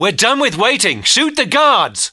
We're done with waiting. Shoot the guards!